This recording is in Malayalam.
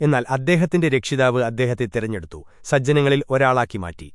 എന്നാൽ അദ്ദേഹത്തിന്റെ രക്ഷിതാവ് അദ്ദേഹത്തെ തിരഞ്ഞെടുത്തു സജ്ജനങ്ങളിൽ ഒരാളാക്കി മാറ്റി.